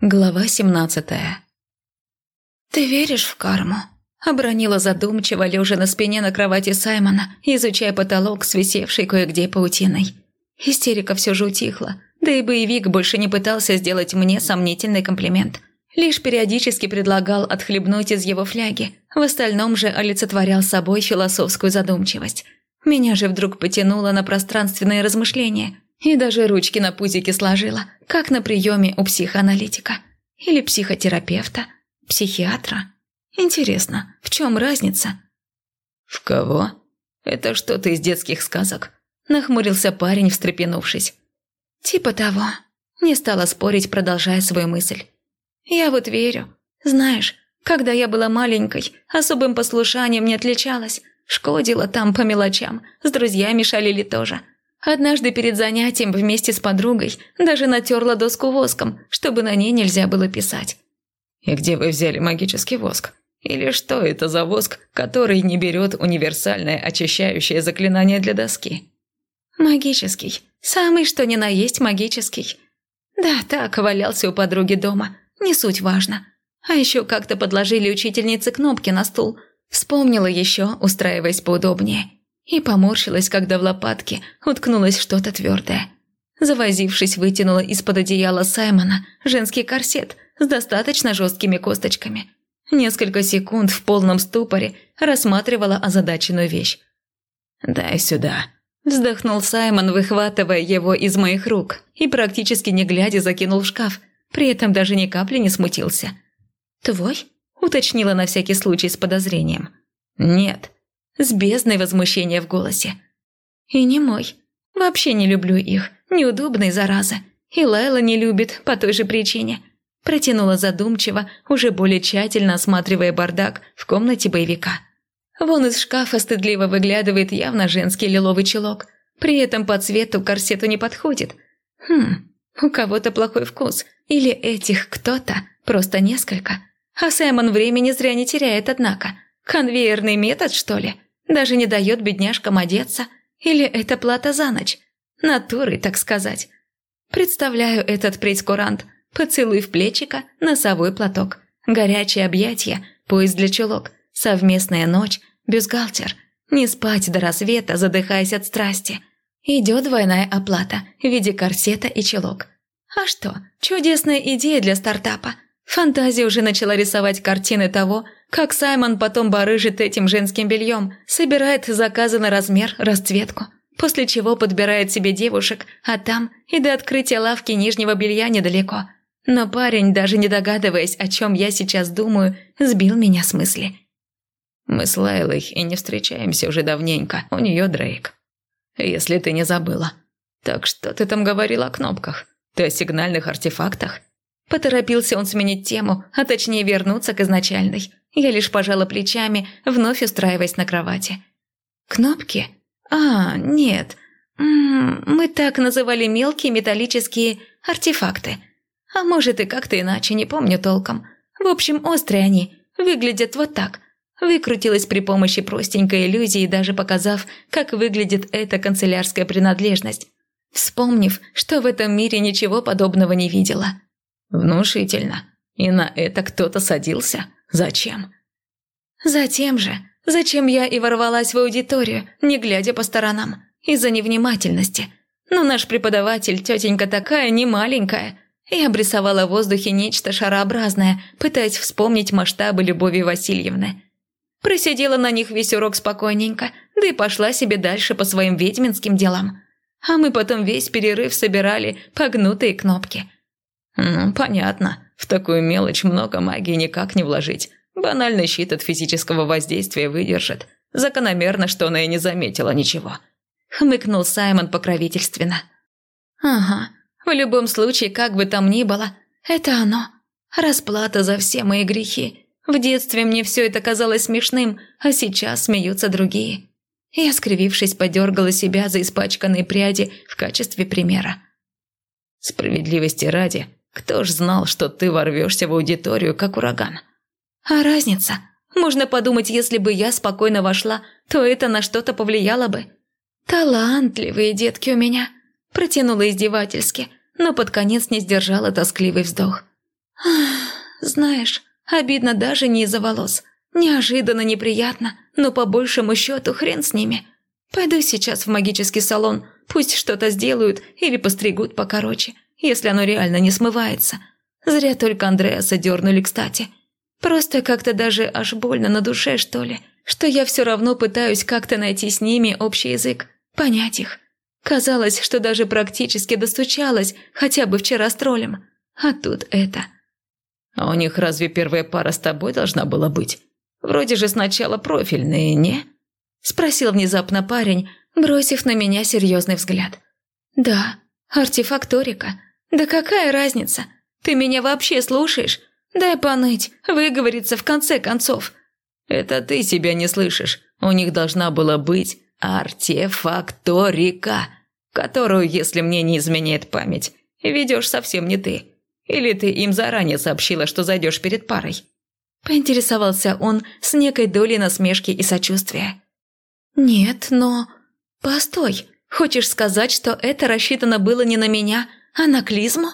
Глава семнадцатая. «Ты веришь в карму?» – обронила задумчиво, лежа на спине на кровати Саймона, изучая потолок, свисевший кое-где паутиной. Истерика все же утихла, да и боевик больше не пытался сделать мне сомнительный комплимент. Лишь периодически предлагал отхлебнуть из его фляги, в остальном же олицетворял собой философскую задумчивость. Меня же вдруг потянуло на пространственные размышления – и даже ручки на пузике сложила, как на приеме у психоаналитика. Или психотерапевта, психиатра. Интересно, в чем разница? «В кого? Это что-то из детских сказок?» Нахмурился парень, встрепенувшись. «Типа того». Не стала спорить, продолжая свою мысль. «Я вот верю. Знаешь, когда я была маленькой, особым послушанием не отличалась. Шкодила там по мелочам, с друзьями шалили тоже. Однажды перед занятием вместе с подругой даже натерла доску воском, чтобы на ней нельзя было писать. «И где вы взяли магический воск? Или что это за воск, который не берет универсальное очищающее заклинание для доски?» «Магический. Самый что ни на есть магический. Да, так, валялся у подруги дома. Не суть важно. А еще как-то подложили учительнице кнопки на стул. Вспомнила еще, устраиваясь поудобнее и поморщилась, когда в лопатке уткнулось что-то твердое. Завозившись, вытянула из-под одеяла Саймона женский корсет с достаточно жесткими косточками. Несколько секунд в полном ступоре рассматривала озадаченную вещь. «Дай сюда», – вздохнул Саймон, выхватывая его из моих рук и практически не глядя закинул в шкаф, при этом даже ни капли не смутился. «Твой?» – уточнила на всякий случай с подозрением. «Нет», с бездной возмущения в голосе. «И не мой. Вообще не люблю их. Неудобные, зараза. И Лайла не любит по той же причине». Протянула задумчиво, уже более тщательно осматривая бардак в комнате боевика. Вон из шкафа стыдливо выглядывает явно женский лиловый чулок. При этом по цвету корсету не подходит. Хм, у кого-то плохой вкус. Или этих кто-то, просто несколько. А Саймон времени зря не теряет, однако. Конвейерный метод, что ли? Даже не дает бедняжкам одеться. Или это плата за ночь? Натурой, так сказать. Представляю этот прейскурант. Поцелуй в плечика, носовой платок. Горячее объятие, пояс для чулок. Совместная ночь, бюстгальтер. Не спать до рассвета, задыхаясь от страсти. Идет двойная оплата в виде корсета и чулок. А что, чудесная идея для стартапа. Фантазия уже начала рисовать картины того, как Саймон потом барыжит этим женским бельем, собирает заказы на размер, расцветку, после чего подбирает себе девушек, а там и до открытия лавки нижнего белья недалеко. Но парень, даже не догадываясь, о чем я сейчас думаю, сбил меня с мысли. «Мы с Лайлой и не встречаемся уже давненько, у нее Дрейк. Если ты не забыла. Так что ты там говорил о кнопках? Ты о сигнальных артефактах?» Поторопился он сменить тему, а точнее вернуться к изначальной. Я лишь пожала плечами, вновь устраиваясь на кровати. «Кнопки? А, нет. М -м, мы так называли мелкие металлические артефакты. А может и как-то иначе, не помню толком. В общем, острые они, выглядят вот так». Выкрутилась при помощи простенькой иллюзии, даже показав, как выглядит эта канцелярская принадлежность. Вспомнив, что в этом мире ничего подобного не видела. «Внушительно. И на это кто-то садился?» Зачем? Затем же, зачем я и ворвалась в аудиторию, не глядя по сторонам, из-за невнимательности. Но наш преподаватель, тетенька такая, не маленькая. Я обрисовала в воздухе нечто шарообразное, пытаясь вспомнить масштабы Любови Васильевны. Просидела на них весь урок спокойненько, да и пошла себе дальше по своим ведьминским делам. А мы потом весь перерыв собирали погнутые кнопки. «Ну, понятно», в такую мелочь много магии никак не вложить. Банальный щит от физического воздействия выдержит. Закономерно, что она и не заметила ничего. Хмыкнул Саймон покровительственно. Ага, в любом случае, как бы там ни было, это оно. Расплата за все мои грехи. В детстве мне все это казалось смешным, а сейчас смеются другие. Я, скривившись, подергала себя за испачканные пряди в качестве примера. Справедливости ради, кто ж знал, что ты ворвешься в аудиторию, как ураган? А разница? Можно подумать, если бы я спокойно вошла, то это на что-то повлияло бы. Талантливые детки у меня. Протянула издевательски, но под конец не сдержала тоскливый вздох. Знаешь, обидно даже не из-за волос. Неожиданно неприятно, но по большему счету хрен с ними. Пойду сейчас в магический салон, пусть что-то сделают или постригут покороче, если оно реально не смывается. Зря только Андреаса дернули, кстати. Просто как-то даже аж больно на душе, что ли, что я все равно пытаюсь как-то найти с ними общий язык, понять их. Казалось, что даже практически достучалась, хотя бы вчера с троллем. А тут это. А у них разве первая пара с тобой должна была быть? Вроде же сначала профильные, не?» Спросил внезапно парень, бросив на меня серьезный взгляд. «Да, артефакторика. Да какая разница? Ты меня вообще слушаешь? Дай поныть, выговориться в конце концов». «Это ты себя не слышишь. У них должна была быть артефакторика, которую, если мне не изменяет память, ведешь совсем не ты. Или ты им заранее сообщила, что зайдешь перед парой?» Поинтересовался он с некой долей насмешки и сочувствия. «Нет, но...» «Постой, хочешь сказать, что это рассчитано было не на меня, а на клизму?»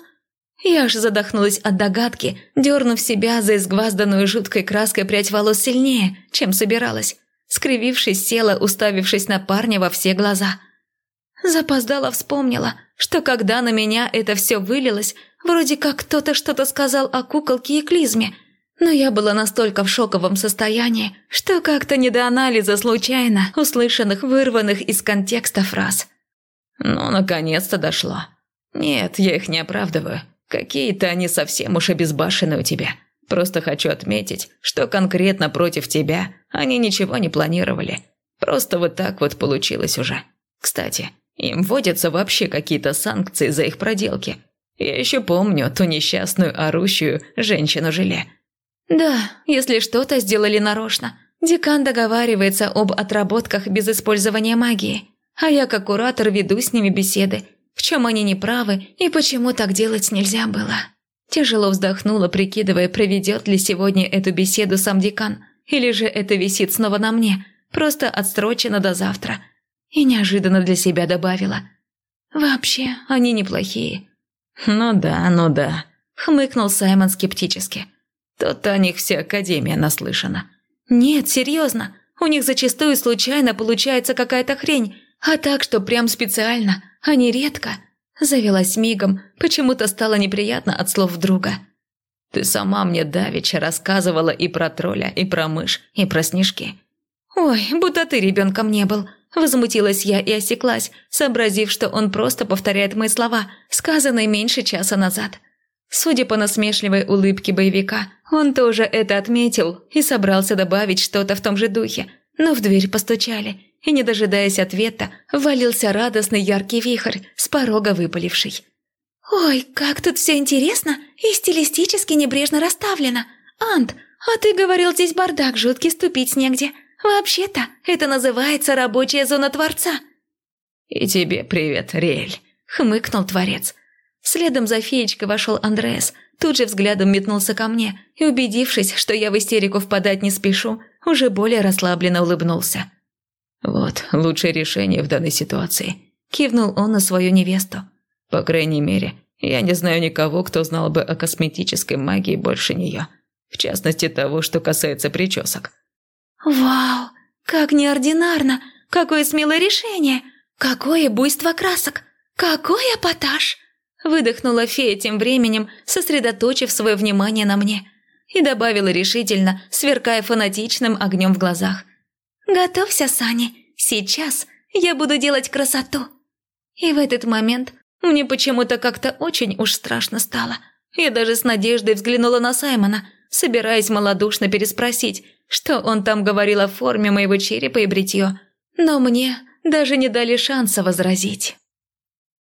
Я аж задохнулась от догадки, дернув себя за изгвазданную жуткой краской прядь волос сильнее, чем собиралась. Скривившись, села, уставившись на парня во все глаза. Запоздала вспомнила, что когда на меня это все вылилось, вроде как кто-то что-то сказал о куколке и клизме, но я была настолько в шоковом состоянии, что как-то не до анализа случайно услышанных, вырванных из контекста фраз. «Ну, наконец-то дошло. Нет, я их не оправдываю. Какие-то они совсем уж обезбашены у тебя. Просто хочу отметить, что конкретно против тебя они ничего не планировали. Просто вот так вот получилось уже. Кстати, им вводятся вообще какие-то санкции за их проделки. Я еще помню ту несчастную орущую женщину-желе. Да, если что-то сделали нарочно. Декан договаривается об отработках без использования магии. А я как куратор веду с ними беседы – в чем они не правы и почему так делать нельзя было. Тяжело вздохнула, прикидывая, проведет ли сегодня эту беседу сам декан, или же это висит снова на мне, просто отстрочено до завтра. И неожиданно для себя добавила. «Вообще, они неплохие». «Ну да, ну да», — хмыкнул Саймон скептически. «Тут о них вся Академия наслышана». «Нет, серьезно, у них зачастую случайно получается какая-то хрень, а так, что прям специально, а не редко. Завелась мигом, почему-то стало неприятно от слов друга. Ты сама мне давеча рассказывала и про тролля, и про мышь, и про снежки. Ой, будто ты ребенком не был. Возмутилась я и осеклась, сообразив, что он просто повторяет мои слова, сказанные меньше часа назад. Судя по насмешливой улыбке боевика, он тоже это отметил и собрался добавить что-то в том же духе, но в дверь постучали, и, не дожидаясь ответа, ввалился радостный яркий вихрь, с порога выпаливший. «Ой, как тут все интересно и стилистически небрежно расставлено! Ант, а ты говорил, здесь бардак жуткий, ступить негде. Вообще-то, это называется рабочая зона Творца». «И тебе привет, Риэль», — хмыкнул Творец. Следом за феечкой вошел Андреас, тут же взглядом метнулся ко мне и, убедившись, что я в истерику впадать не спешу, уже более расслабленно улыбнулся. «Вот, лучшее решение в данной ситуации», – кивнул он на свою невесту. «По крайней мере, я не знаю никого, кто знал бы о косметической магии больше нее. В частности, того, что касается причесок». «Вау, как неординарно! Какое смелое решение! Какое буйство красок! Какой эпатаж!» Выдохнула фея тем временем, сосредоточив свое внимание на мне. И добавила решительно, сверкая фанатичным огнем в глазах – «Готовься, Сани, сейчас я буду делать красоту». И в этот момент мне почему-то как-то очень уж страшно стало. Я даже с надеждой взглянула на Саймона, собираясь малодушно переспросить, что он там говорил о форме моего черепа и бритье. Но мне даже не дали шанса возразить.